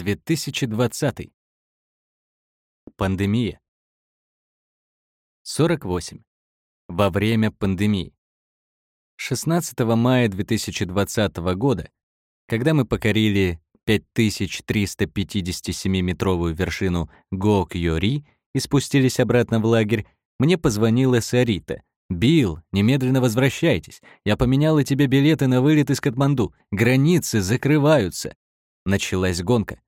2020. Пандемия. 48. Во время пандемии. 16 мая 2020 года, когда мы покорили 5357-метровую вершину Гок-Йори и спустились обратно в лагерь, мне позвонила Сарита. «Билл, немедленно возвращайтесь. Я поменяла тебе билеты на вылет из Катманду. Границы закрываются». Началась гонка.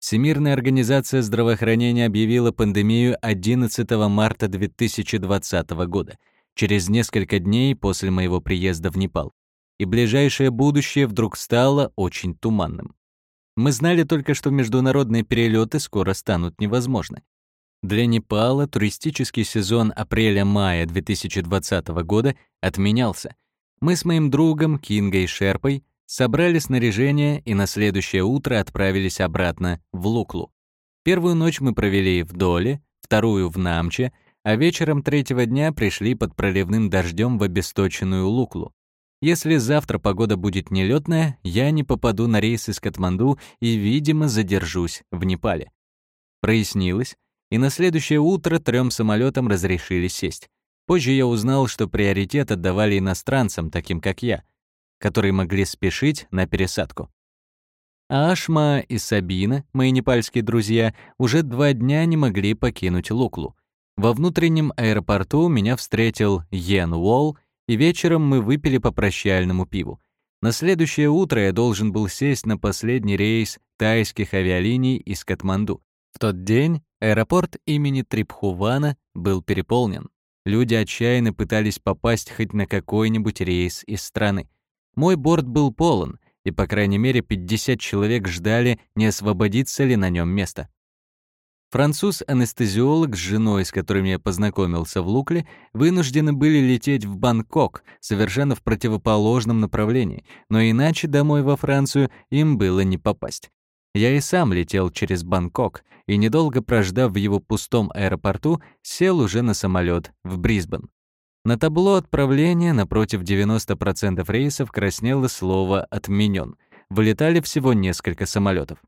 Всемирная организация здравоохранения объявила пандемию 11 марта 2020 года, через несколько дней после моего приезда в Непал. И ближайшее будущее вдруг стало очень туманным. Мы знали только, что международные перелеты скоро станут невозможны. Для Непала туристический сезон апреля-мая 2020 года отменялся. Мы с моим другом Кингой Шерпой собрали снаряжение и на следующее утро отправились обратно в Луклу. Первую ночь мы провели в Доле, вторую в Намче, а вечером третьего дня пришли под проливным дождем в обесточенную Луклу. Если завтра погода будет нелетная, я не попаду на рейс из Катманду и, видимо, задержусь в Непале. Прояснилось, и на следующее утро трем самолетам разрешили сесть. Позже я узнал, что приоритет отдавали иностранцам, таким как я, которые могли спешить на пересадку. Ашма и Сабина, мои непальские друзья, уже два дня не могли покинуть Луклу. Во внутреннем аэропорту меня встретил Йен Уолл, и вечером мы выпили по прощальному пиву. На следующее утро я должен был сесть на последний рейс тайских авиалиний из Катманду. В тот день аэропорт имени Трипхувана был переполнен. Люди отчаянно пытались попасть хоть на какой-нибудь рейс из страны. Мой борт был полон, и по крайней мере 50 человек ждали, не освободится ли на нем место. Француз-анестезиолог с женой, с которыми я познакомился в Лукле, вынуждены были лететь в Бангкок, совершенно в противоположном направлении, но иначе домой во Францию им было не попасть. Я и сам летел через Бангкок, и, недолго прождав в его пустом аэропорту, сел уже на самолет в Брисбен. На табло отправления напротив 90% рейсов краснело слово «отменен». Вылетали всего несколько самолетов.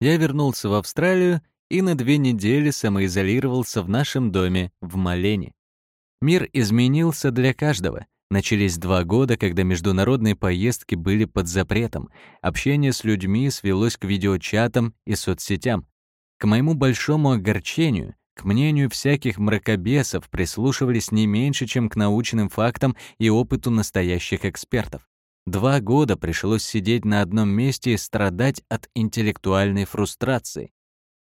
Я вернулся в Австралию и на две недели самоизолировался в нашем доме в Малене. Мир изменился для каждого — Начались два года, когда международные поездки были под запретом. Общение с людьми свелось к видеочатам и соцсетям. К моему большому огорчению, к мнению всяких мракобесов прислушивались не меньше, чем к научным фактам и опыту настоящих экспертов. Два года пришлось сидеть на одном месте и страдать от интеллектуальной фрустрации.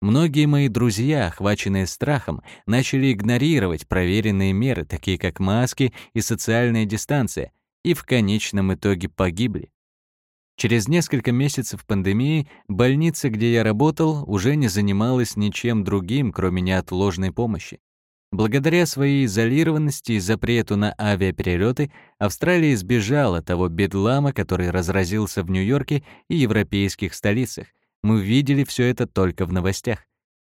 Многие мои друзья, охваченные страхом, начали игнорировать проверенные меры, такие как маски и социальная дистанция, и в конечном итоге погибли. Через несколько месяцев пандемии больница, где я работал, уже не занималась ничем другим, кроме неотложной помощи. Благодаря своей изолированности и запрету на авиаперелеты Австралия избежала того бедлама, который разразился в Нью-Йорке и европейских столицах, мы видели все это только в новостях.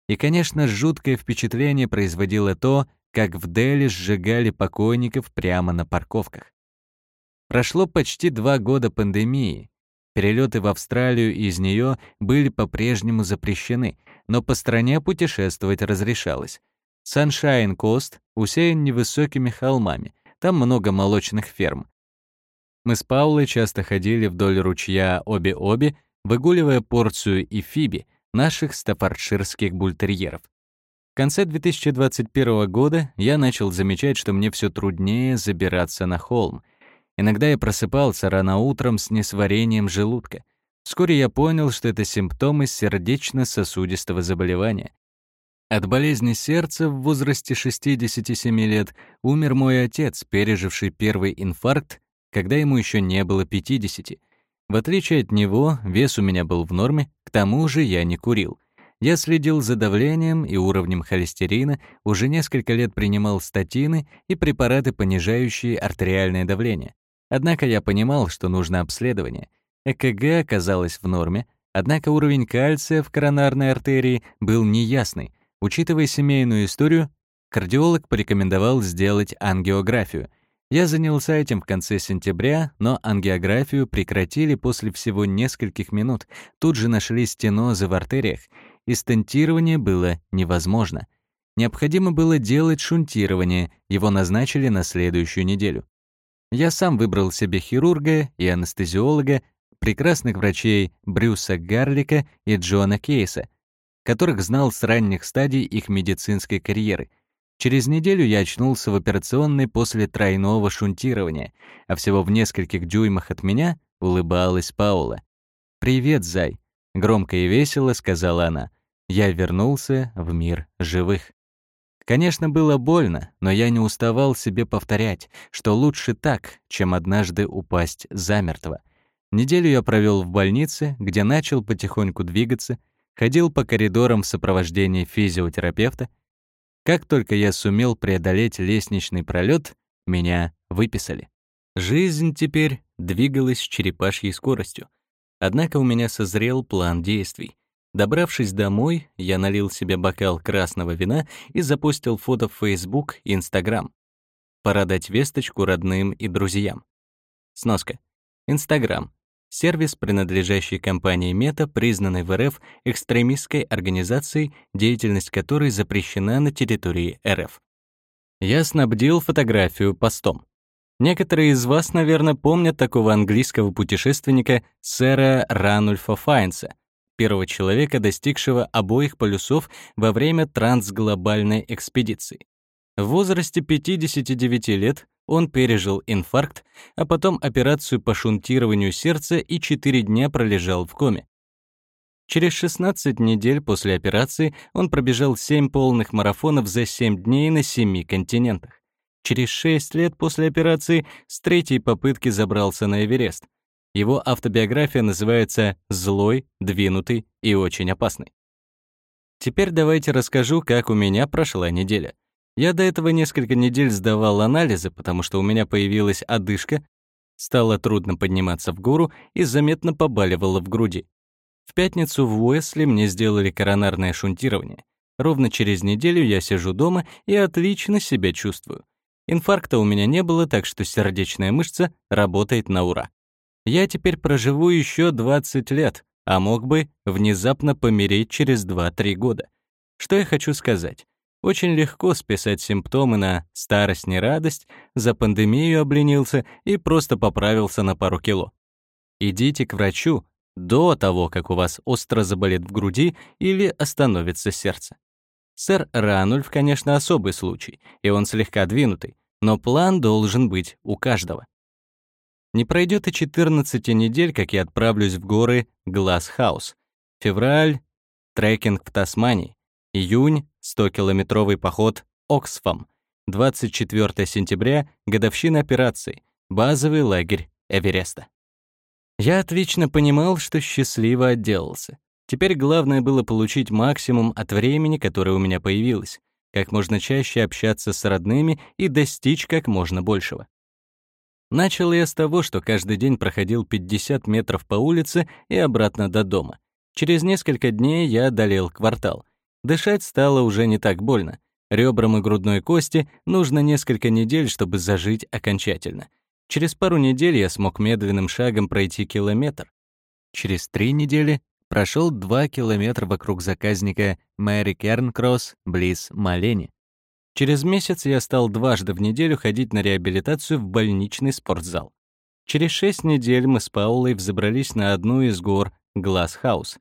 И, конечно, жуткое впечатление производило то, как в Дели сжигали покойников прямо на парковках. Прошло почти два года пандемии. Перелеты в Австралию из нее были по-прежнему запрещены, но по стране путешествовать разрешалось. Саншайн-Кост усеян невысокими холмами, там много молочных ферм. Мы с Паулой часто ходили вдоль ручья Оби-Оби выгуливая Порцию и Фиби, наших стаффордширских бультерьеров. В конце 2021 года я начал замечать, что мне все труднее забираться на холм. Иногда я просыпался рано утром с несварением желудка. Вскоре я понял, что это симптомы сердечно-сосудистого заболевания. От болезни сердца в возрасте 67 лет умер мой отец, переживший первый инфаркт, когда ему еще не было 50. В отличие от него, вес у меня был в норме, к тому же я не курил. Я следил за давлением и уровнем холестерина, уже несколько лет принимал статины и препараты, понижающие артериальное давление. Однако я понимал, что нужно обследование. ЭКГ оказалось в норме, однако уровень кальция в коронарной артерии был неясный. Учитывая семейную историю, кардиолог порекомендовал сделать ангиографию. Я занялся этим в конце сентября, но ангиографию прекратили после всего нескольких минут. Тут же нашли стенозы в артериях, и стентирование было невозможно. Необходимо было делать шунтирование, его назначили на следующую неделю. Я сам выбрал себе хирурга и анестезиолога, прекрасных врачей Брюса Гарлика и Джона Кейса, которых знал с ранних стадий их медицинской карьеры. Через неделю я очнулся в операционной после тройного шунтирования, а всего в нескольких дюймах от меня улыбалась Паула. «Привет, зай», — громко и весело сказала она. «Я вернулся в мир живых». Конечно, было больно, но я не уставал себе повторять, что лучше так, чем однажды упасть замертво. Неделю я провел в больнице, где начал потихоньку двигаться, ходил по коридорам в сопровождении физиотерапевта. Как только я сумел преодолеть лестничный пролет, меня выписали. Жизнь теперь двигалась черепашьей скоростью. Однако у меня созрел план действий. Добравшись домой, я налил себе бокал красного вина и запустил фото в Facebook и Instagram. Пора дать весточку родным и друзьям. Сноска. Инстаграм. Сервис, принадлежащий компании Мета, признанной в РФ экстремистской организацией, деятельность которой запрещена на территории РФ. Я снабдил фотографию постом. Некоторые из вас, наверное, помнят такого английского путешественника сэра Ранульфа Файнса — первого человека, достигшего обоих полюсов во время трансглобальной экспедиции. В возрасте 59 лет он пережил инфаркт, а потом операцию по шунтированию сердца и 4 дня пролежал в коме. Через 16 недель после операции он пробежал 7 полных марафонов за 7 дней на 7 континентах. Через 6 лет после операции с третьей попытки забрался на Эверест. Его автобиография называется «Злой, двинутый и очень опасный». Теперь давайте расскажу, как у меня прошла неделя. Я до этого несколько недель сдавал анализы, потому что у меня появилась одышка, стало трудно подниматься в гору и заметно побаливало в груди. В пятницу в Уэсли мне сделали коронарное шунтирование. Ровно через неделю я сижу дома и отлично себя чувствую. Инфаркта у меня не было, так что сердечная мышца работает на ура я теперь проживу еще 20 лет, а мог бы внезапно помереть через 2-3 года. Что я хочу сказать? Очень легко списать симптомы на старость, не радость, за пандемию обленился и просто поправился на пару кило. Идите к врачу до того, как у вас остро заболит в груди или остановится сердце. Сэр Ранульф, конечно, особый случай, и он слегка двинутый, но план должен быть у каждого. Не пройдет и 14 недель, как я отправлюсь в горы Глаз-хаус. Февраль — трекинг в Тасмании. Июнь — 100-километровый поход Оксфам. 24 сентября — годовщина операции. Базовый лагерь Эвереста. Я отлично понимал, что счастливо отделался. Теперь главное было получить максимум от времени, которое у меня появилось, как можно чаще общаться с родными и достичь как можно большего. Начал я с того, что каждый день проходил 50 метров по улице и обратно до дома. Через несколько дней я одолел квартал. Дышать стало уже не так больно. Ребрам и грудной кости нужно несколько недель, чтобы зажить окончательно. Через пару недель я смог медленным шагом пройти километр. Через три недели прошел два километра вокруг заказника Мэри Кернкросс, близ Малени. Через месяц я стал дважды в неделю ходить на реабилитацию в больничный спортзал. Через шесть недель мы с Паулой взобрались на одну из гор Глаз-хаус.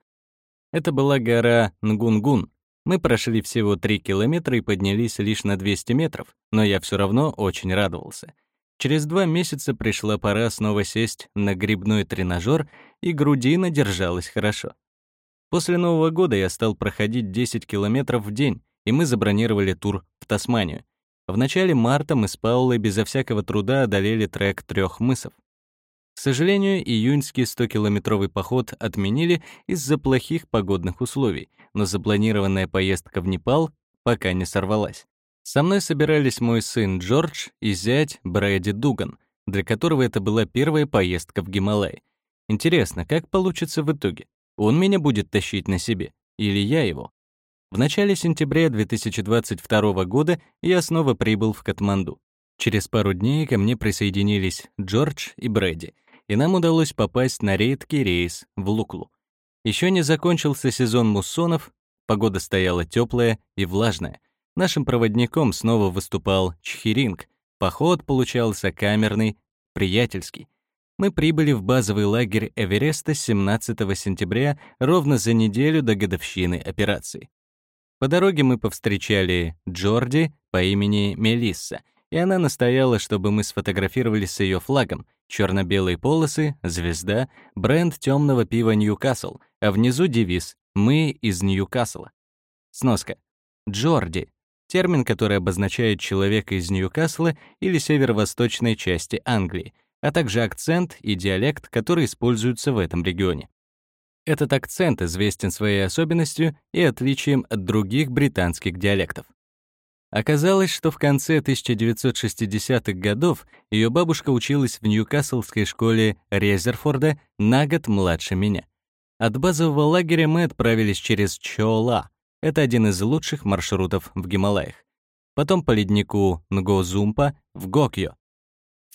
Это была гора Нгунгун. Мы прошли всего три километра и поднялись лишь на 200 метров, но я все равно очень радовался. Через два месяца пришла пора снова сесть на грибной тренажер, и грудина держалась хорошо. После Нового года я стал проходить 10 километров в день, и мы забронировали тур в Тасманию. В начале марта мы с Паулой безо всякого труда одолели трек трех мысов. К сожалению, июньский 100-километровый поход отменили из-за плохих погодных условий, но запланированная поездка в Непал пока не сорвалась. Со мной собирались мой сын Джордж и зять Брэди Дуган, для которого это была первая поездка в Гималай. Интересно, как получится в итоге? Он меня будет тащить на себе или я его? В начале сентября 2022 года я снова прибыл в Катманду. Через пару дней ко мне присоединились Джордж и Брэди, и нам удалось попасть на редкий рейс в Луклу. Еще не закончился сезон муссонов, погода стояла теплая и влажная. Нашим проводником снова выступал Чхиринг. Поход получался камерный, приятельский. Мы прибыли в базовый лагерь Эвереста 17 сентября, ровно за неделю до годовщины операции. По дороге мы повстречали Джорди по имени Мелисса, и она настояла, чтобы мы сфотографировались с ее флагом. черно белые полосы, звезда, бренд темного пива Ньюкасл, а внизу девиз «Мы из Ньюкасла». Сноска. Джорди — термин, который обозначает человека из Ньюкасла или северо-восточной части Англии — а также акцент и диалект, которые используются в этом регионе. Этот акцент известен своей особенностью и отличием от других британских диалектов. Оказалось, что в конце 1960-х годов ее бабушка училась в Ньюкаслской школе Резерфорда на год младше меня. От базового лагеря мы отправились через Чола. Это один из лучших маршрутов в Гималаях. Потом по леднику Нгозумпа в Гокьо,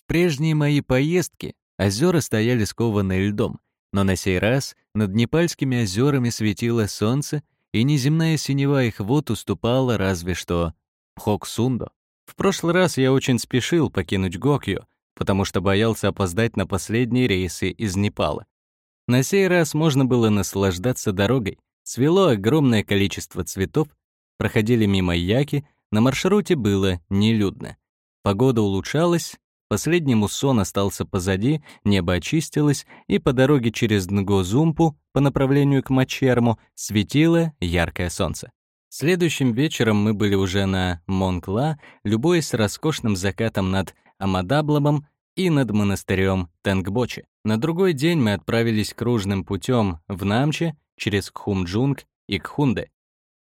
прежние мои поездки озера стояли скованные льдом, но на сей раз над Непальскими озерами светило солнце, и неземная синева их вод уступала разве что Пхоксундо. В прошлый раз я очень спешил покинуть Гокью, потому что боялся опоздать на последние рейсы из Непала. На сей раз можно было наслаждаться дорогой. Цвело огромное количество цветов, проходили мимо яки, на маршруте было нелюдно. Погода улучшалась, Последний муссон остался позади, небо очистилось, и по дороге через Нгозумпу по направлению к Мачермо светило яркое солнце. Следующим вечером мы были уже на Монг Ла, любуясь роскошным закатом над Ама-Дабламом и над монастырем Тенгбочи. На другой день мы отправились кружным путем в Намче через Кхумджунг и Кхунде.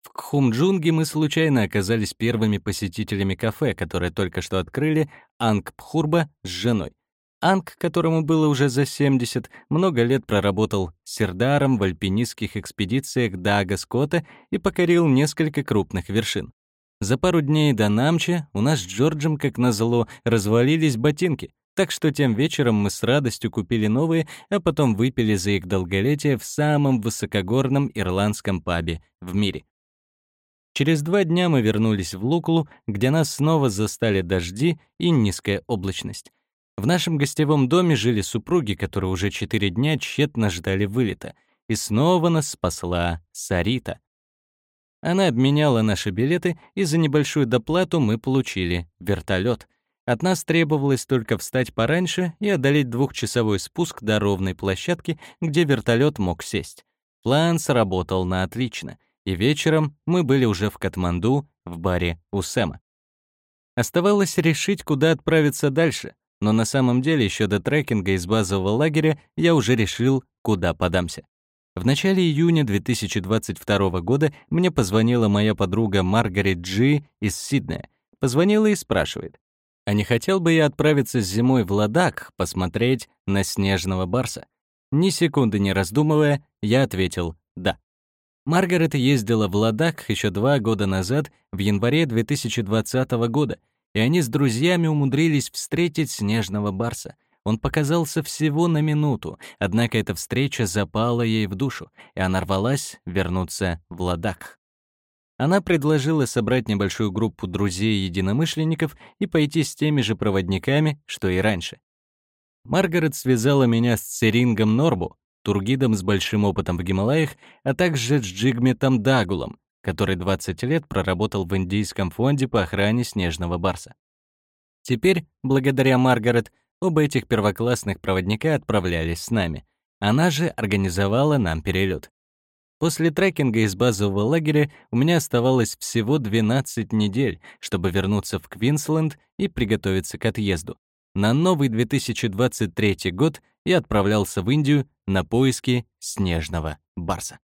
В Кхумджунге мы случайно оказались первыми посетителями кафе, которое только что открыли Анг Пхурба с женой. Анг, которому было уже за 70, много лет проработал сердаром в альпинистских экспедициях Дага Скотта и покорил несколько крупных вершин. За пару дней до Намча у нас с Джорджем, как назло, развалились ботинки, так что тем вечером мы с радостью купили новые, а потом выпили за их долголетие в самом высокогорном ирландском пабе в мире. Через два дня мы вернулись в Луклу, где нас снова застали дожди и низкая облачность. В нашем гостевом доме жили супруги, которые уже четыре дня тщетно ждали вылета. И снова нас спасла Сарита. Она обменяла наши билеты, и за небольшую доплату мы получили вертолет. От нас требовалось только встать пораньше и одолеть двухчасовой спуск до ровной площадки, где вертолет мог сесть. План сработал на отлично и вечером мы были уже в Катманду, в баре у Сэма. Оставалось решить, куда отправиться дальше, но на самом деле еще до трекинга из базового лагеря я уже решил, куда подамся. В начале июня 2022 года мне позвонила моя подруга Маргарет Джи из Сиднея. Позвонила и спрашивает, а не хотел бы я отправиться зимой в Ладак посмотреть на снежного барса? Ни секунды не раздумывая, я ответил «да». Маргарет ездила в Ладак еще два года назад, в январе 2020 года, и они с друзьями умудрились встретить снежного барса. Он показался всего на минуту, однако эта встреча запала ей в душу, и она рвалась вернуться в Ладак. Она предложила собрать небольшую группу друзей-единомышленников и пойти с теми же проводниками, что и раньше. Маргарет связала меня с Церингом Норбу, тургидом с большим опытом в Гималаях, а также Джигметом Дагулом, который 20 лет проработал в Индийском фонде по охране снежного барса. Теперь, благодаря Маргарет, оба этих первоклассных проводника отправлялись с нами. Она же организовала нам перелет. После трекинга из базового лагеря у меня оставалось всего 12 недель, чтобы вернуться в Квинсленд и приготовиться к отъезду. На новый 2023 год я отправлялся в Индию на поиски снежного барса.